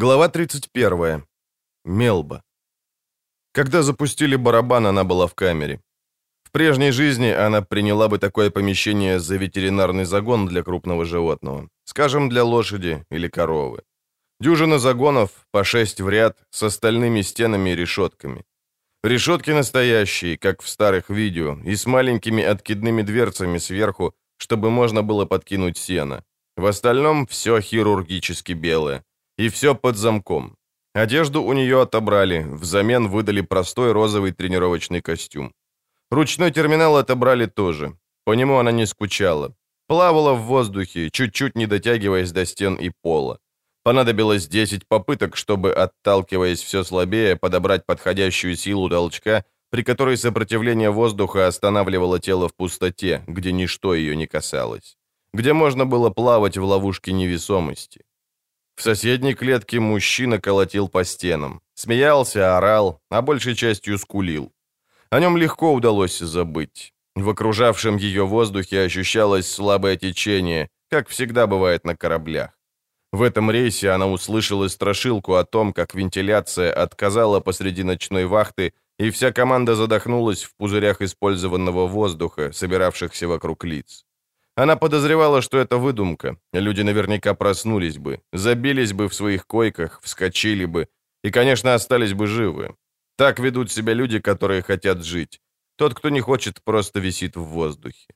Глава 31. Мелба. Когда запустили барабан, она была в камере. В прежней жизни она приняла бы такое помещение за ветеринарный загон для крупного животного, скажем, для лошади или коровы. Дюжина загонов, по шесть в ряд, с остальными стенами и решетками. Решетки настоящие, как в старых видео, и с маленькими откидными дверцами сверху, чтобы можно было подкинуть сено. В остальном все хирургически белое. И все под замком. Одежду у нее отобрали, взамен выдали простой розовый тренировочный костюм. Ручной терминал отобрали тоже. По нему она не скучала. Плавала в воздухе, чуть-чуть не дотягиваясь до стен и пола. Понадобилось 10 попыток, чтобы, отталкиваясь все слабее, подобрать подходящую силу толчка, при которой сопротивление воздуха останавливало тело в пустоте, где ничто ее не касалось. Где можно было плавать в ловушке невесомости. В соседней клетке мужчина колотил по стенам. Смеялся, орал, а большей частью скулил. О нем легко удалось забыть. В окружавшем ее воздухе ощущалось слабое течение, как всегда бывает на кораблях. В этом рейсе она услышала страшилку о том, как вентиляция отказала посреди ночной вахты, и вся команда задохнулась в пузырях использованного воздуха, собиравшихся вокруг лиц. Она подозревала, что это выдумка. Люди наверняка проснулись бы, забились бы в своих койках, вскочили бы и, конечно, остались бы живы. Так ведут себя люди, которые хотят жить. Тот, кто не хочет, просто висит в воздухе.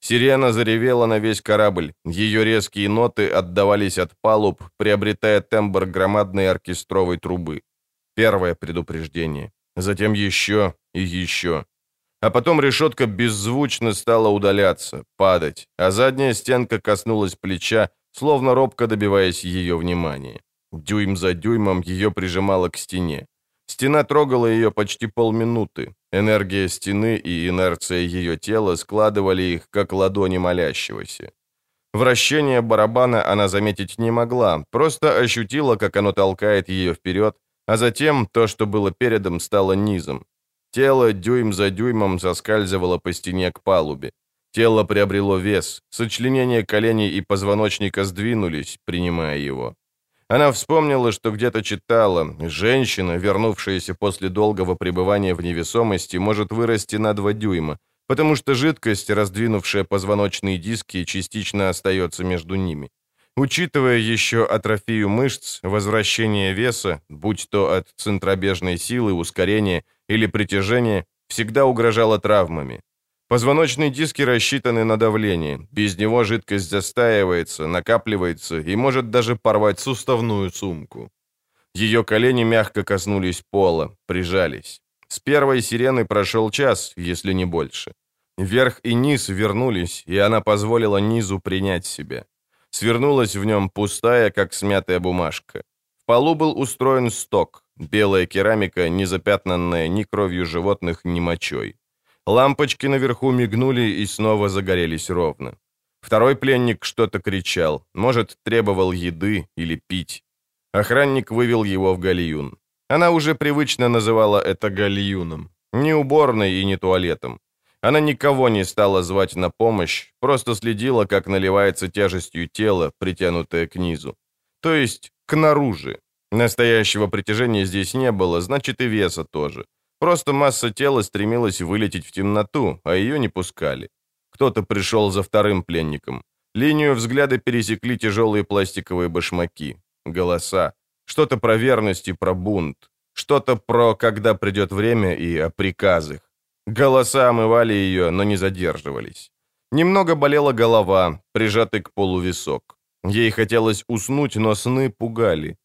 Сирена заревела на весь корабль. Ее резкие ноты отдавались от палуб, приобретая тембр громадной оркестровой трубы. Первое предупреждение. Затем еще и еще. А потом решетка беззвучно стала удаляться, падать, а задняя стенка коснулась плеча, словно робко добиваясь ее внимания. Дюйм за дюймом ее прижимало к стене. Стена трогала ее почти полминуты. Энергия стены и инерция ее тела складывали их, как ладони молящегося. Вращение барабана она заметить не могла, просто ощутила, как оно толкает ее вперед, а затем то, что было передом, стало низом. Тело дюйм за дюймом соскальзывало по стене к палубе. Тело приобрело вес, сочленения коленей и позвоночника сдвинулись, принимая его. Она вспомнила, что где-то читала, женщина, вернувшаяся после долгого пребывания в невесомости, может вырасти на 2 дюйма, потому что жидкость, раздвинувшая позвоночные диски, частично остается между ними. Учитывая еще атрофию мышц, возвращение веса, будь то от центробежной силы, ускорения или притяжения, всегда угрожало травмами. Позвоночные диски рассчитаны на давление. Без него жидкость застаивается, накапливается и может даже порвать суставную сумку. Ее колени мягко коснулись пола, прижались. С первой сирены прошел час, если не больше. Вверх и низ вернулись, и она позволила низу принять себя. Свернулась в нем пустая, как смятая бумажка. В полу был устроен сток, белая керамика, не запятнанная ни кровью животных, ни мочой. Лампочки наверху мигнули и снова загорелись ровно. Второй пленник что-то кричал, может, требовал еды или пить. Охранник вывел его в гальюн. Она уже привычно называла это гальюном. Не уборной и не туалетом. Она никого не стала звать на помощь, просто следила, как наливается тяжестью тело, притянутое к низу. То есть к наружу. Настоящего притяжения здесь не было, значит и веса тоже. Просто масса тела стремилась вылететь в темноту, а ее не пускали. Кто-то пришел за вторым пленником. Линию взгляда пересекли тяжелые пластиковые башмаки. Голоса. Что-то про верность и про бунт. Что-то про «когда придет время» и о приказах. Голоса омывали ее, но не задерживались. Немного болела голова, прижатый к полу висок. Ей хотелось уснуть, но сны пугали.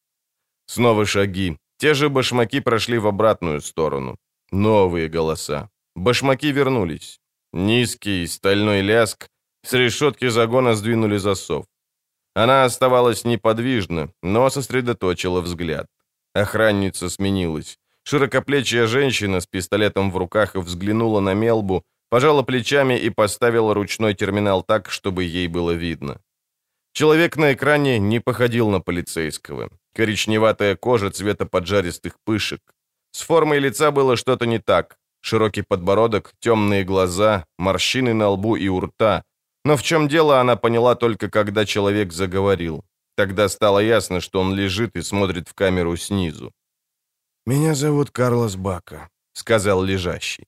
Снова шаги. Те же башмаки прошли в обратную сторону. Новые голоса. Башмаки вернулись. Низкий стальной ляск. С решетки загона сдвинули засов. Она оставалась неподвижна, но сосредоточила взгляд. Охранница сменилась. Широкоплечья женщина с пистолетом в руках взглянула на Мелбу, пожала плечами и поставила ручной терминал так, чтобы ей было видно. Человек на экране не походил на полицейского. Коричневатая кожа цвета поджаристых пышек. С формой лица было что-то не так. Широкий подбородок, темные глаза, морщины на лбу и у рта. Но в чем дело, она поняла только, когда человек заговорил. Тогда стало ясно, что он лежит и смотрит в камеру снизу. «Меня зовут Карлос Бака», — сказал лежащий.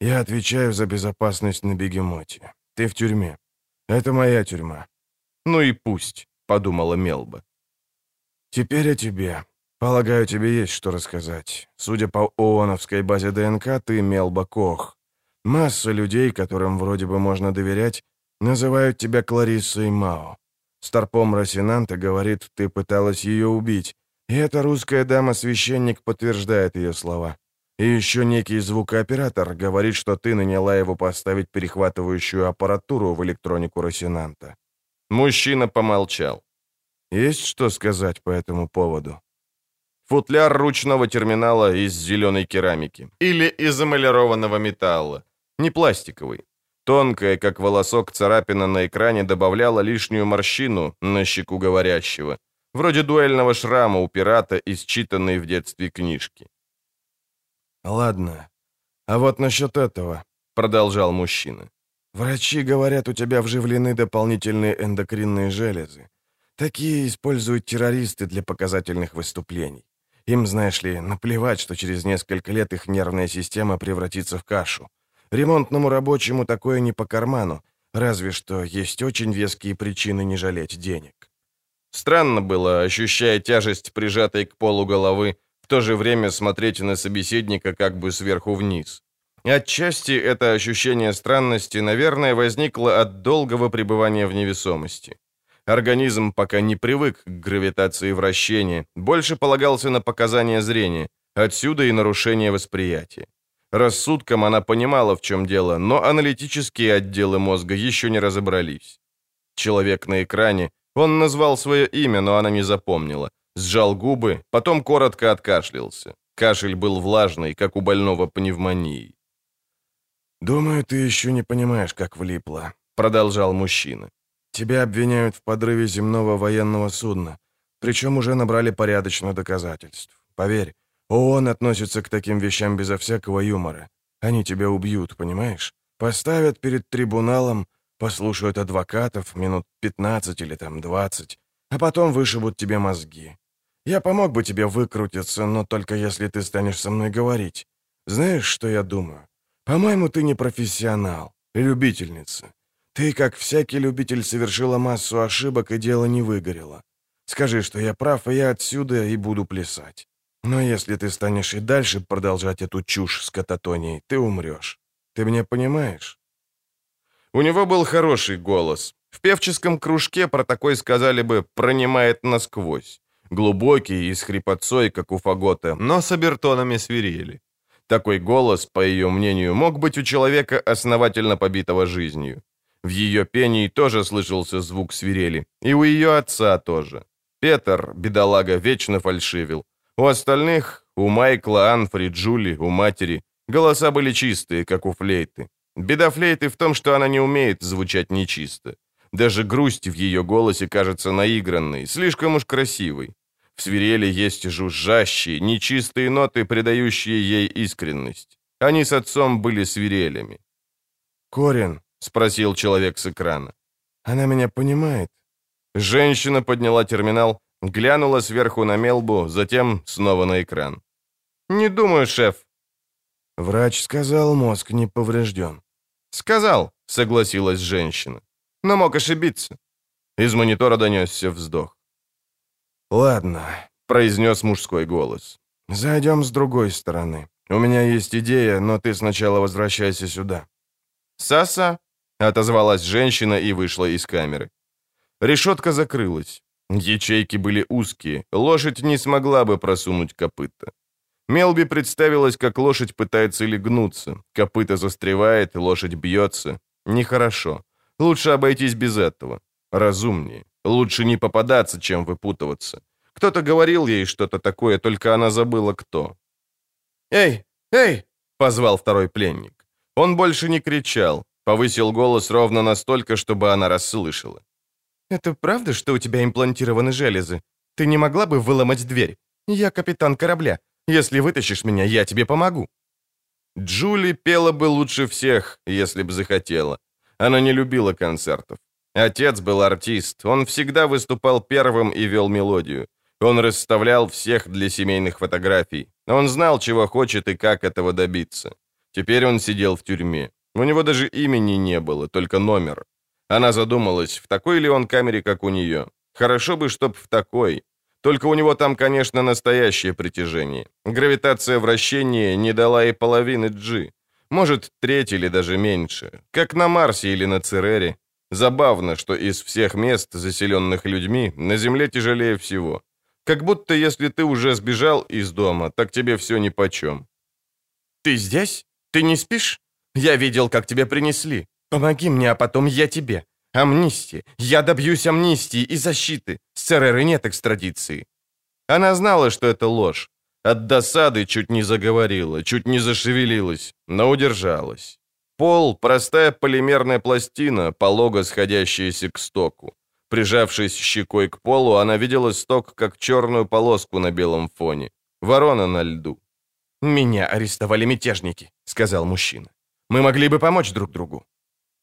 «Я отвечаю за безопасность на бегемоте. Ты в тюрьме. Это моя тюрьма». «Ну и пусть», — подумала Мелба. «Теперь о тебе. Полагаю, тебе есть что рассказать. Судя по ООНовской базе ДНК, ты Мелба Кох. Масса людей, которым вроде бы можно доверять, называют тебя Клариссой Мао. Старпом Росинанта говорит, ты пыталась ее убить, и эта русская дама-священник подтверждает ее слова. И еще некий звукооператор говорит, что ты наняла его поставить перехватывающую аппаратуру в электронику Росинанта. Мужчина помолчал. Есть что сказать по этому поводу? Футляр ручного терминала из зеленой керамики или из эмалированного металла, не пластиковый. Тонкая, как волосок, царапина на экране добавляла лишнюю морщину на щеку говорящего, вроде дуэльного шрама у пирата из читанной в детстве книжки. «Ладно. А вот насчет этого», — продолжал мужчина. «Врачи говорят, у тебя вживлены дополнительные эндокринные железы. Такие используют террористы для показательных выступлений. Им, знаешь ли, наплевать, что через несколько лет их нервная система превратится в кашу. Ремонтному рабочему такое не по карману, разве что есть очень веские причины не жалеть денег. Странно было, ощущая тяжесть, прижатой к полу головы, в то же время смотреть на собеседника как бы сверху вниз. Отчасти это ощущение странности, наверное, возникло от долгого пребывания в невесомости. Организм пока не привык к гравитации вращения, больше полагался на показания зрения, отсюда и нарушение восприятия. Рассудком она понимала, в чем дело, но аналитические отделы мозга еще не разобрались. Человек на экране, он назвал свое имя, но она не запомнила. Сжал губы, потом коротко откашлялся. Кашель был влажный, как у больного пневмонией. «Думаю, ты еще не понимаешь, как влипло», — продолжал мужчина. «Тебя обвиняют в подрыве земного военного судна, причем уже набрали порядочно доказательств. Поверь, ООН относится к таким вещам безо всякого юмора. Они тебя убьют, понимаешь? Поставят перед трибуналом, послушают адвокатов минут 15 или там 20, а потом вышибут тебе мозги. Я помог бы тебе выкрутиться, но только если ты станешь со мной говорить. Знаешь, что я думаю? По-моему, ты не профессионал, любительница. Ты, как всякий любитель, совершила массу ошибок, и дело не выгорело. Скажи, что я прав, и я отсюда и буду плясать. Но если ты станешь и дальше продолжать эту чушь с кататонией, ты умрешь. Ты меня понимаешь?» У него был хороший голос. В певческом кружке про такой сказали бы «пронимает насквозь». Глубокий и с хрипотцой, как у фагота, но с обертонами свирели. Такой голос, по ее мнению, мог быть у человека, основательно побитого жизнью. В ее пении тоже слышался звук свирели, и у ее отца тоже. Петр, бедолага, вечно фальшивил, у остальных, у Майкла, Анфри, Джули, у матери, голоса были чистые, как у флейты. Беда флейты в том, что она не умеет звучать нечисто. Даже грусть в ее голосе кажется наигранной, слишком уж красивой. В свирели есть жужжащие, нечистые ноты, придающие ей искренность. Они с отцом были свирелями. «Корин?» — спросил человек с экрана. «Она меня понимает?» Женщина подняла терминал, Глянула сверху на Мелбу, затем снова на экран. «Не думаю, шеф». Врач сказал, мозг не поврежден. «Сказал», — согласилась женщина. «Но мог ошибиться». Из монитора донесся вздох. «Ладно», — произнес мужской голос. «Зайдем с другой стороны. У меня есть идея, но ты сначала возвращайся сюда». «Саса?» — отозвалась женщина и вышла из камеры. Решетка закрылась. Ячейки были узкие, лошадь не смогла бы просунуть копыта. Мелби представилась, как лошадь пытается легнуться. Копыта застревает, лошадь бьется. Нехорошо. Лучше обойтись без этого. Разумнее. Лучше не попадаться, чем выпутываться. Кто-то говорил ей что-то такое, только она забыла, кто. «Эй! Эй!» — позвал второй пленник. Он больше не кричал, повысил голос ровно настолько, чтобы она расслышала. «Это правда, что у тебя имплантированы железы? Ты не могла бы выломать дверь? Я капитан корабля. Если вытащишь меня, я тебе помогу». Джули пела бы лучше всех, если бы захотела. Она не любила концертов. Отец был артист, он всегда выступал первым и вел мелодию. Он расставлял всех для семейных фотографий. Он знал, чего хочет и как этого добиться. Теперь он сидел в тюрьме. У него даже имени не было, только номер. Она задумалась, в такой ли он камере, как у нее. Хорошо бы, чтоб в такой. Только у него там, конечно, настоящее притяжение. Гравитация вращения не дала и половины G. Может, треть или даже меньше. Как на Марсе или на Церере. Забавно, что из всех мест, заселенных людьми, на Земле тяжелее всего. Как будто если ты уже сбежал из дома, так тебе все нипочем. «Ты здесь? Ты не спишь? Я видел, как тебя принесли. Помоги мне, а потом я тебе. Амнистия. Я добьюсь амнистии и защиты. С ЦРР нет экстрадиции». Она знала, что это ложь. От досады чуть не заговорила, чуть не зашевелилась, но удержалась. Пол — простая полимерная пластина, полого сходящаяся к стоку. Прижавшись щекой к полу, она видела сток, как черную полоску на белом фоне. Ворона на льду. «Меня арестовали мятежники», — сказал мужчина. «Мы могли бы помочь друг другу».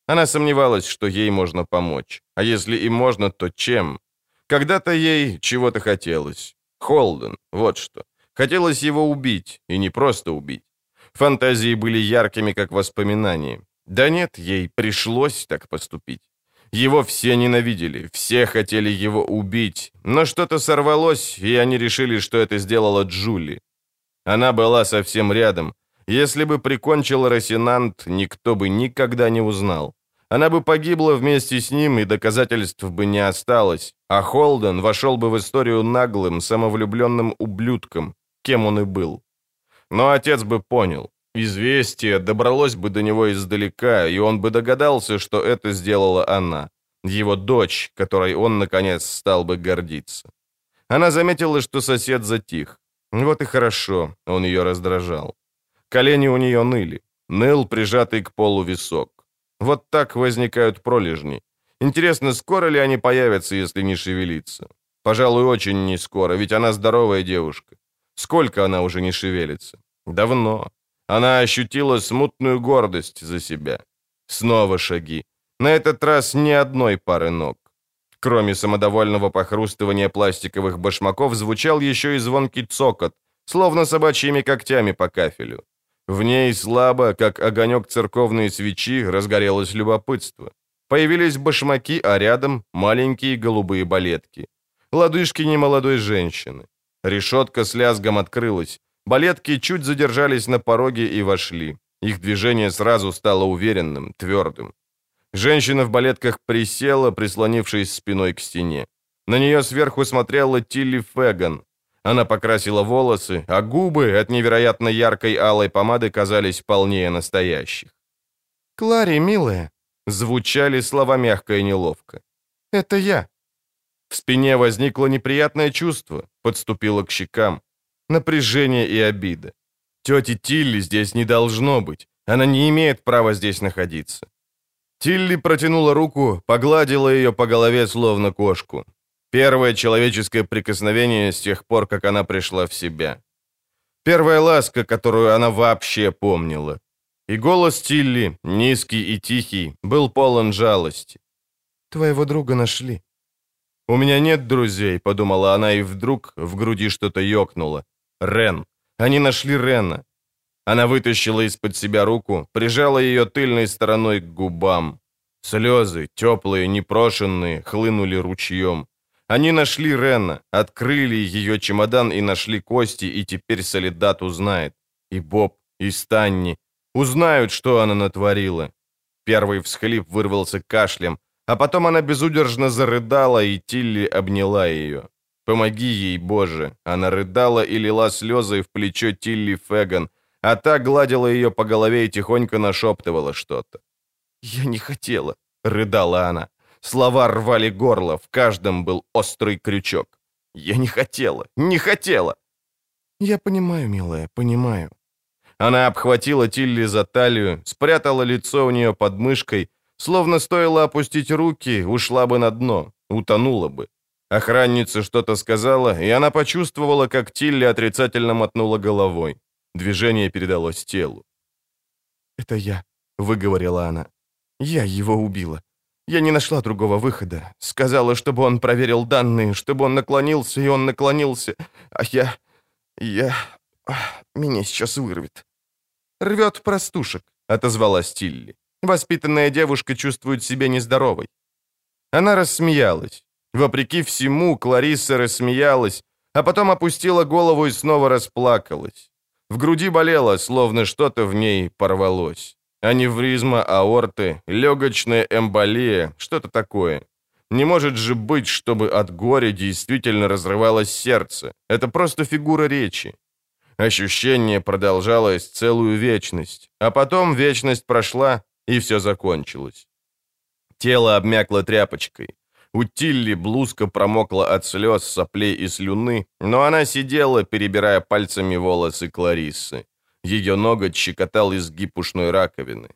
Она сомневалась, что ей можно помочь. А если и можно, то чем? Когда-то ей чего-то хотелось. Холден, вот что. Хотелось его убить, и не просто убить. Фантазии были яркими, как воспоминания. Да нет, ей пришлось так поступить. Его все ненавидели, все хотели его убить, но что-то сорвалось, и они решили, что это сделала Джули. Она была совсем рядом. Если бы прикончил Росинант, никто бы никогда не узнал. Она бы погибла вместе с ним, и доказательств бы не осталось, а Холден вошел бы в историю наглым, самовлюбленным ублюдком, кем он и был. Но отец бы понял. Известие добралось бы до него издалека, и он бы догадался, что это сделала она, его дочь, которой он, наконец, стал бы гордиться. Она заметила, что сосед затих. Вот и хорошо, он ее раздражал. Колени у нее ныли, ныл прижатый к полу висок. Вот так возникают пролежни. Интересно, скоро ли они появятся, если не шевелиться? Пожалуй, очень не скоро, ведь она здоровая девушка. Сколько она уже не шевелится? Давно. Она ощутила смутную гордость за себя. Снова шаги. На этот раз ни одной пары ног. Кроме самодовольного похрустывания пластиковых башмаков, звучал еще и звонкий цокот, словно собачьими когтями по кафелю. В ней слабо, как огонек церковной свечи, разгорелось любопытство. Появились башмаки, а рядом маленькие голубые балетки. Лодыжки немолодой женщины. Решетка с лязгом открылась. Балетки чуть задержались на пороге и вошли. Их движение сразу стало уверенным, твердым. Женщина в балетках присела, прислонившись спиной к стене. На нее сверху смотрела Тилли Феган. Она покрасила волосы, а губы от невероятно яркой алой помады казались полнее настоящих. «Клари, милая», — звучали слова мягко и неловко. «Это я». В спине возникло неприятное чувство, подступило к щекам напряжение и обида. Тети Тилли здесь не должно быть. Она не имеет права здесь находиться. Тилли протянула руку, погладила ее по голове, словно кошку. Первое человеческое прикосновение с тех пор, как она пришла в себя. Первая ласка, которую она вообще помнила. И голос Тилли, низкий и тихий, был полон жалости. «Твоего друга нашли». «У меня нет друзей», — подумала она, и вдруг в груди что-то ёкнуло. Рен. Они нашли Рена. Она вытащила из-под себя руку, прижала ее тыльной стороной к губам. Слезы, теплые, непрошенные, хлынули ручьем. Они нашли Рена, открыли ее чемодан и нашли кости, и теперь Солидат узнает. И Боб, и Станни. Узнают, что она натворила. Первый всхлип вырвался кашлем, а потом она безудержно зарыдала, и Тилли обняла ее. Помоги ей, Боже!» Она рыдала и лила слезы в плечо Тилли Феган, а та гладила ее по голове и тихонько нашептывала что-то. «Я не хотела», — рыдала она. Слова рвали горло, в каждом был острый крючок. «Я не хотела, не хотела!» «Я понимаю, милая, понимаю». Она обхватила Тилли за талию, спрятала лицо у нее под мышкой, словно стоило опустить руки, ушла бы на дно, утонула бы. Охранница что-то сказала, и она почувствовала, как Тилли отрицательно мотнула головой. Движение передалось телу. «Это я», — выговорила она. «Я его убила. Я не нашла другого выхода. Сказала, чтобы он проверил данные, чтобы он наклонился, и он наклонился. А я... я... меня сейчас вырвет. «Рвет простушек», — отозвалась Тилли. Воспитанная девушка чувствует себя нездоровой. Она рассмеялась. Вопреки всему, Кларисса рассмеялась, а потом опустила голову и снова расплакалась. В груди болело, словно что-то в ней порвалось. Аневризма аорты, легочная эмболия, что-то такое. Не может же быть, чтобы от горя действительно разрывалось сердце. Это просто фигура речи. Ощущение продолжалось целую вечность, а потом вечность прошла, и все закончилось. Тело обмякло тряпочкой. У Тилли блузка промокла от слез, соплей и слюны, но она сидела, перебирая пальцами волосы Клариссы. Ее ноготь щекотал изгиб ушной раковины.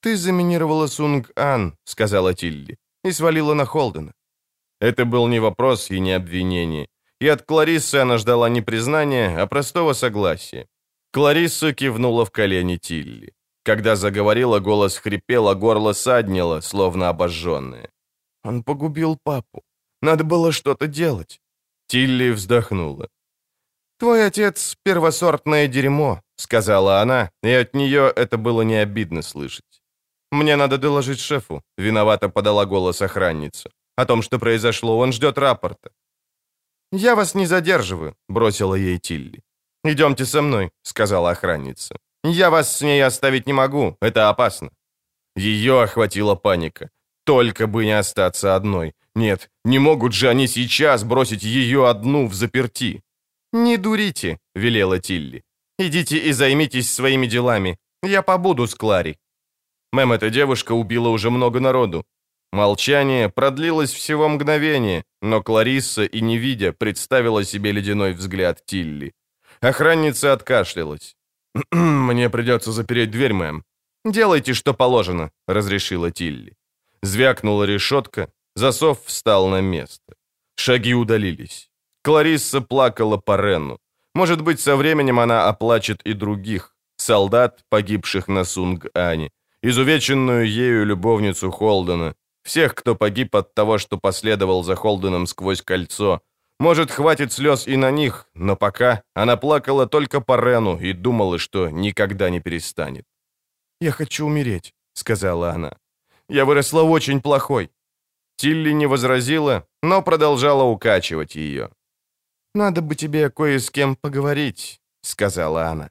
«Ты заминировала Сунг-Ан», — сказала Тилли, — «и свалила на Холдена». Это был не вопрос и не обвинение. И от Клариссы она ждала не признания, а простого согласия. Кларисса кивнула в колени Тилли. Когда заговорила, голос хрипел, а горло саднило, словно обожженное. «Он погубил папу. Надо было что-то делать». Тилли вздохнула. «Твой отец — первосортное дерьмо», — сказала она, и от нее это было не обидно слышать. «Мне надо доложить шефу», — виновато подала голос охранница. «О том, что произошло, он ждет рапорта». «Я вас не задерживаю», — бросила ей Тилли. «Идемте со мной», — сказала охранница. «Я вас с ней оставить не могу, это опасно». Ее охватила паника. Только бы не остаться одной. Нет, не могут же они сейчас бросить ее одну в заперти. «Не дурите», — велела Тилли. «Идите и займитесь своими делами. Я побуду с Клари». Мэм, эта девушка убила уже много народу. Молчание продлилось всего мгновение, но Кларисса и не видя представила себе ледяной взгляд Тилли. Охранница откашлялась. «Мне придется запереть дверь, мэм». «Делайте, что положено», — разрешила Тилли. Звякнула решетка, засов встал на место. Шаги удалились. Кларисса плакала по Рену. Может быть, со временем она оплачет и других, солдат, погибших на Сунг-Ане, изувеченную ею любовницу Холдена, всех, кто погиб от того, что последовал за Холденом сквозь кольцо. Может, хватит слез и на них, но пока она плакала только по Рену и думала, что никогда не перестанет. «Я хочу умереть», — сказала она. «Я выросла очень плохой». Тилли не возразила, но продолжала укачивать ее. «Надо бы тебе кое с кем поговорить», — сказала она.